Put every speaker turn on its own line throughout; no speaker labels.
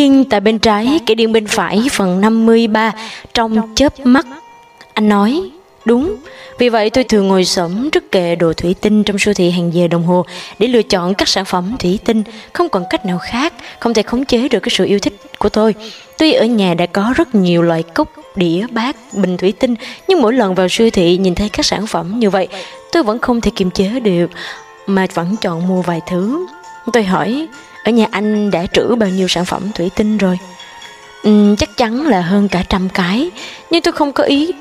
thiên tại bên trái, kẻ điên bên phải, phần 53, trong chớp mắt. Anh nói, đúng, vì vậy tôi thường ngồi sẫm trước kệ đồ thủy tinh trong siêu thị hàng giờ đồng hồ để lựa chọn các sản phẩm thủy tinh, không còn cách nào khác, không thể khống chế được cái sự yêu thích của tôi. Tuy ở nhà đã có rất nhiều loại cốc, đĩa, bát, bình thủy tinh, nhưng mỗi lần vào siêu thị nhìn thấy các sản phẩm như vậy, tôi vẫn không thể kiềm chế được, mà vẫn chọn mua vài thứ. Tôi hỏi, ở nhà anh đã trữ bao nhiêu sản phẩm thủy tinh rồi? Ừ, chắc chắn là hơn cả trăm cái, nhưng tôi không có ý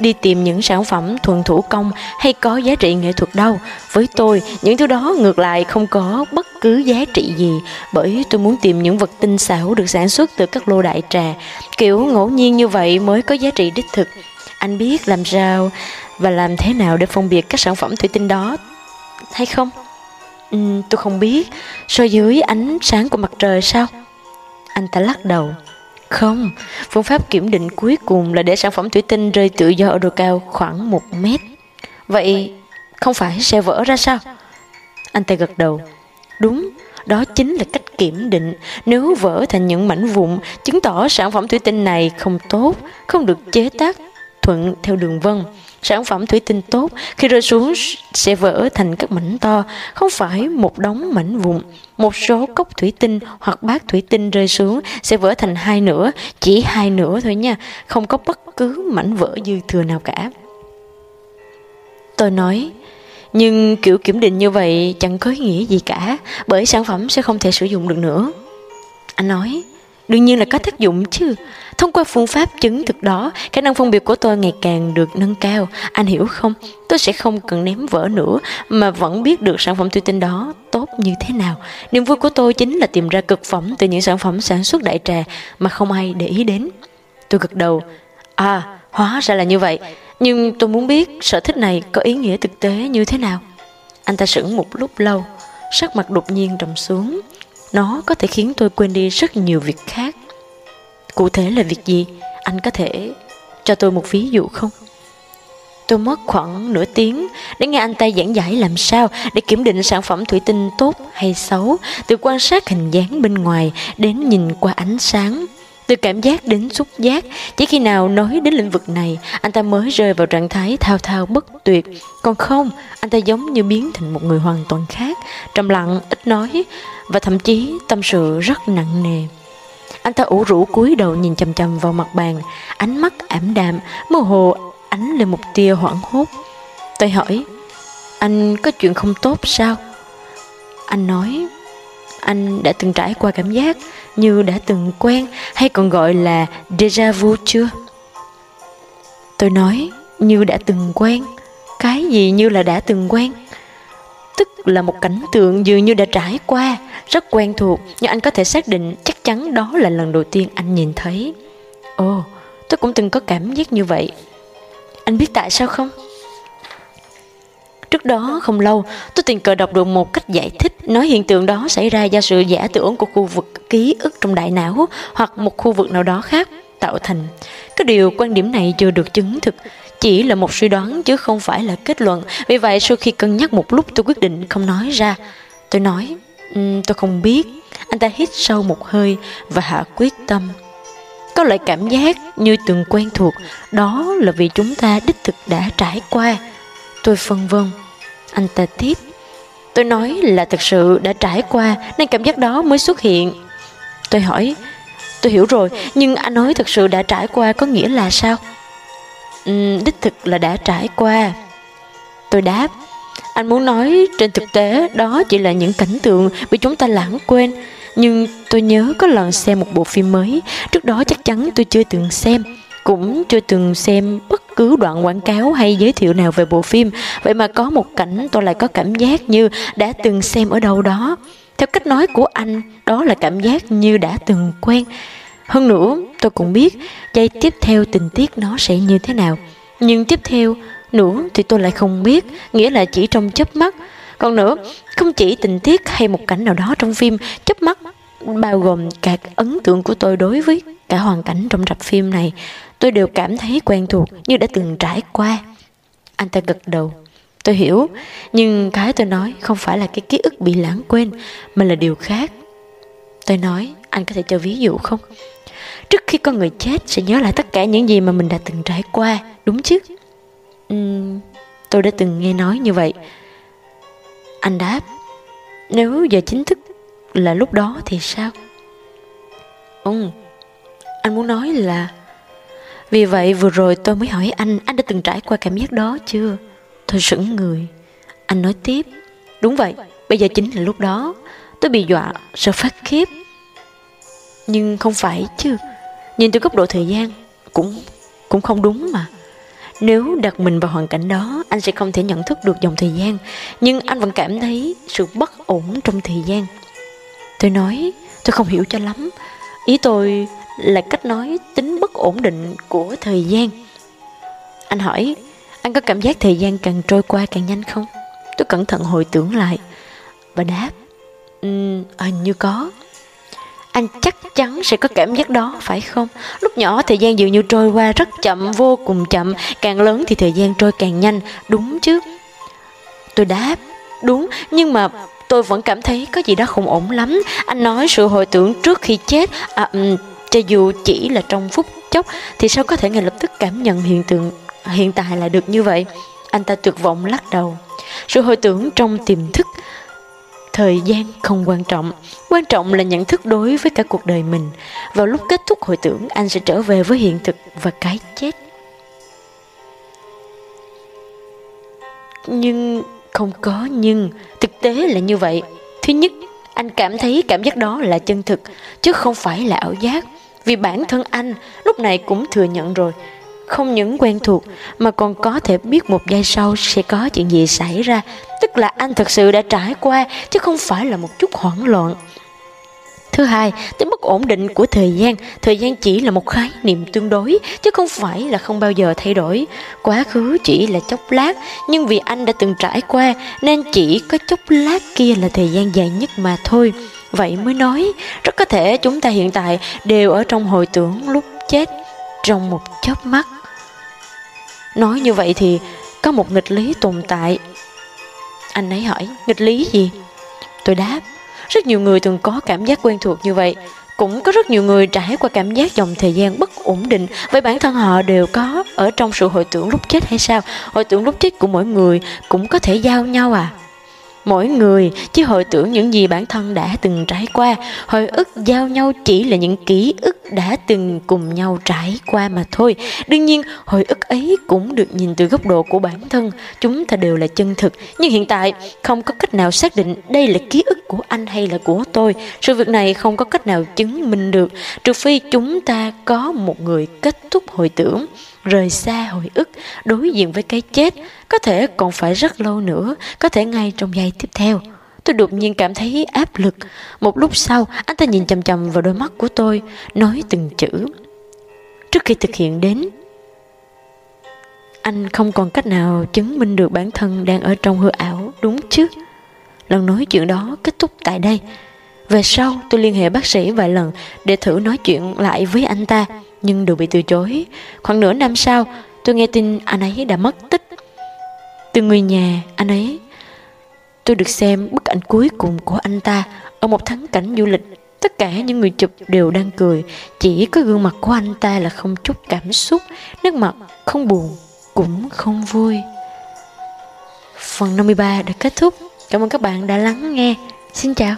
đi tìm những sản phẩm thuần thủ công hay có giá trị nghệ thuật đâu. Với tôi, những thứ đó ngược lại không có bất cứ giá trị gì bởi tôi muốn tìm những vật tinh xảo được sản xuất từ các lô đại trà. Kiểu ngẫu nhiên như vậy mới có giá trị đích thực. Anh biết làm sao và làm thế nào để phân biệt các sản phẩm thủy tinh đó hay không? Ừ, tôi không biết. so dưới ánh sáng của mặt trời sao? Anh ta lắc đầu. Không, phương pháp kiểm định cuối cùng là để sản phẩm thủy tinh rơi tự do ở độ cao khoảng 1 mét. Vậy không phải sẽ vỡ ra sao? Anh ta gật đầu. Đúng, đó chính là cách kiểm định. Nếu vỡ thành những mảnh vụn, chứng tỏ sản phẩm thủy tinh này không tốt, không được chế tác thuận theo đường vân. Sản phẩm thủy tinh tốt khi rơi xuống sẽ vỡ thành các mảnh to, không phải một đống mảnh vụn. Một số cốc thủy tinh hoặc bát thủy tinh rơi xuống sẽ vỡ thành hai nửa, chỉ hai nửa thôi nha, không có bất cứ mảnh vỡ dư thừa nào cả. Tôi nói, nhưng kiểu kiểm định như vậy chẳng có ý nghĩa gì cả, bởi sản phẩm sẽ không thể sử dụng được nữa. Anh nói, đương nhiên là có tác dụng chứ. Thông qua phương pháp chứng thực đó, khả năng phân biệt của tôi ngày càng được nâng cao. Anh hiểu không? Tôi sẽ không cần ném vỡ nữa, mà vẫn biết được sản phẩm thủy tinh đó tốt như thế nào. Niềm vui của tôi chính là tìm ra cực phẩm từ những sản phẩm sản xuất đại trà mà không ai để ý đến. Tôi gật đầu. À, hóa ra là như vậy. Nhưng tôi muốn biết sở thích này có ý nghĩa thực tế như thế nào. Anh ta sững một lúc lâu, sắc mặt đột nhiên trầm xuống. Nó có thể khiến tôi quên đi rất nhiều việc khác. Cụ thể là việc gì? Anh có thể cho tôi một ví dụ không? Tôi mất khoảng nửa tiếng để nghe anh ta giảng giải làm sao để kiểm định sản phẩm thủy tinh tốt hay xấu, từ quan sát hình dáng bên ngoài đến nhìn qua ánh sáng. Từ cảm giác đến xúc giác, chỉ khi nào nói đến lĩnh vực này, anh ta mới rơi vào trạng thái thao thao bất tuyệt. Còn không, anh ta giống như biến thành một người hoàn toàn khác, trầm lặng, ít nói, và thậm chí tâm sự rất nặng nề. Anh ta ủ rũ cúi đầu nhìn chằm chằm vào mặt bàn, ánh mắt ảm đạm, mơ hồ ánh lên một tia hoảng hốt. Tôi hỏi, anh có chuyện không tốt sao? Anh nói, anh đã từng trải qua cảm giác như đã từng quen hay còn gọi là déjà vu chưa? Tôi nói, như đã từng quen. Cái gì như là đã từng quen? Tức là một cảnh tượng dường như đã trải qua, rất quen thuộc, nhưng anh có thể xác định chắc chắn đó là lần đầu tiên anh nhìn thấy. Ồ, tôi cũng từng có cảm giác như vậy. Anh biết tại sao không? Trước đó không lâu, tôi tình cờ đọc được một cách giải thích nói hiện tượng đó xảy ra do sự giả tưởng của khu vực ký ức trong đại não hoặc một khu vực nào đó khác tạo thành. Cái điều quan điểm này chưa được chứng thực, chỉ là một suy đoán chứ không phải là kết luận. Vì vậy sau khi cân nhắc một lúc tôi quyết định không nói ra. Tôi nói, um, tôi không biết. Anh ta hít sâu một hơi và hạ quyết tâm. Có loại cảm giác như từng quen thuộc, đó là vì chúng ta đích thực đã trải qua. Tôi phân vân. Anh ta tiếp. Tôi nói là thực sự đã trải qua nên cảm giác đó mới xuất hiện. Tôi hỏi, tôi hiểu rồi, nhưng anh nói thực sự đã trải qua có nghĩa là sao? Ừ, đích thực là đã trải qua. Tôi đáp, anh muốn nói trên thực tế đó chỉ là những cảnh tượng bị chúng ta lãng quên. Nhưng tôi nhớ có lần xem một bộ phim mới, trước đó chắc chắn tôi chưa từng xem cũng chưa từng xem bất cứ đoạn quảng cáo hay giới thiệu nào về bộ phim. Vậy mà có một cảnh tôi lại có cảm giác như đã từng xem ở đâu đó. Theo cách nói của anh, đó là cảm giác như đã từng quen. Hơn nữa, tôi cũng biết giây tiếp theo tình tiết nó sẽ như thế nào. Nhưng tiếp theo nữa thì tôi lại không biết, nghĩa là chỉ trong chớp mắt. Còn nữa, không chỉ tình tiết hay một cảnh nào đó trong phim, chớp mắt bao gồm cả ấn tượng của tôi đối với cả hoàn cảnh trong rạp phim này tôi đều cảm thấy quen thuộc như đã từng trải qua anh ta gật đầu tôi hiểu nhưng cái tôi nói không phải là cái ký ức bị lãng quên mà là điều khác tôi nói anh có thể cho ví dụ không? Trước khi con người chết sẽ nhớ lại tất cả những gì mà mình đã từng trải qua, đúng chứ? Uhm, tôi đã từng nghe nói như vậy. Anh đáp, nếu giờ chính thức là lúc đó thì sao? Ừ, anh muốn nói là Vì vậy vừa rồi tôi mới hỏi anh Anh đã từng trải qua cảm giác đó chưa? Tôi sững người. Anh nói tiếp Đúng vậy, bây giờ chính là lúc đó. Tôi bị dọa, sợ phát khiếp. Nhưng không phải chứ. Nhìn từ góc độ thời gian Cũng cũng không đúng mà. Nếu đặt mình vào hoàn cảnh đó Anh sẽ không thể nhận thức được dòng thời gian. Nhưng anh vẫn cảm thấy sự bất ổn trong thời gian. Tôi nói Tôi không hiểu cho lắm. Ý tôi là cách nói tính bất ổn định của thời gian. Anh hỏi Anh có cảm giác thời gian càng trôi qua càng nhanh không? Tôi cẩn thận hồi tưởng lại. Và đáp um, Hình à, như có. Anh chắc chắn sẽ có cảm giác đó phải không? Lúc nhỏ thời gian dường như trôi qua rất chậm vô cùng chậm. Càng lớn thì thời gian trôi càng nhanh đúng chứ? Tôi đáp đúng nhưng mà tôi vẫn cảm thấy có gì đó không ổn lắm. Anh nói sự hồi tưởng trước khi chết à, um, cho dù chỉ là trong phút chốc, thì sao có thể ngay lập tức cảm nhận hiện tượng, hiện tại là được như vậy? Anh ta tuyệt vọng lắc đầu. Sự hồi tưởng trong tiềm thức, thời gian không quan trọng. Quan trọng là nhận thức đối với cả cuộc đời mình. Vào lúc kết thúc hồi tưởng, anh sẽ trở về với hiện thực và cái chết. Nhưng không có nhưng, thực tế là như vậy. Thứ nhất, anh cảm thấy cảm giác đó là chân thực, chứ không phải là ảo giác vì bản thân anh lúc này cũng thừa nhận rồi không những quen thuộc mà còn có thể biết một giây sau sẽ có chuyện gì xảy ra tức là anh thật sự đã trải qua chứ không phải là một chút hoảng loạn Thứ hai, tính bất ổn định của thời gian. Thời gian chỉ là một khái niệm tương đối, chứ không phải là không bao giờ thay đổi. Quá khứ chỉ là chốc lát, nhưng vì anh đã từng trải qua, nên chỉ có chốc lát kia là thời gian dài nhất mà thôi. Vậy mới nói, rất có thể chúng ta hiện tại đều ở trong hồi tưởng lúc chết, trong một chớp mắt. Nói như vậy thì có một nghịch lý tồn tại. Anh ấy hỏi, nghịch lý gì? Tôi đáp, rất nhiều người thường có cảm giác quen thuộc như vậy. Cũng có rất nhiều người trải qua cảm giác dòng thời gian bất ổn định Vậy bản thân họ đều có ở trong sự hồi tưởng lúc chết hay sao? Hồi tưởng lúc chết của mỗi người cũng có thể giao nhau à? Mỗi người chỉ hồi tưởng những gì bản thân đã từng trải qua, hồi ức giao nhau chỉ là những ký ức đã từng cùng nhau trải qua mà thôi. Đương nhiên, hồi ức ấy cũng được nhìn từ góc độ của bản thân, chúng ta đều là chân thực. Nhưng hiện tại, không có cách nào xác định đây là ký ức của anh hay là của tôi. Sự việc này không có cách nào chứng minh được, trừ phi chúng ta có một người kết thúc hồi tưởng rời xa hồi ức, đối diện với cái chết, có thể còn phải rất lâu nữa, có thể ngay trong giây tiếp theo. Tôi đột nhiên cảm thấy áp lực. Một lúc sau, anh ta nhìn chầm chầm vào đôi mắt của tôi, nói từng chữ. Trước khi thực hiện đến, anh không còn cách nào chứng minh được bản thân đang ở trong hư ảo, đúng chứ? Lần nói chuyện đó kết thúc tại đây. Về sau, tôi liên hệ bác sĩ vài lần để thử nói chuyện lại với anh ta nhưng đều bị từ chối. Khoảng nửa năm sau, tôi nghe tin anh ấy đã mất tích. Từ người nhà, anh ấy, tôi được xem bức ảnh cuối cùng của anh ta ở một thắng cảnh du lịch. Tất cả những người chụp đều đang cười, chỉ có gương mặt của anh ta là không chút cảm xúc, nước mặt không buồn, cũng không vui. Phần 53 đã kết thúc. Cảm ơn các bạn đã lắng nghe. Xin chào.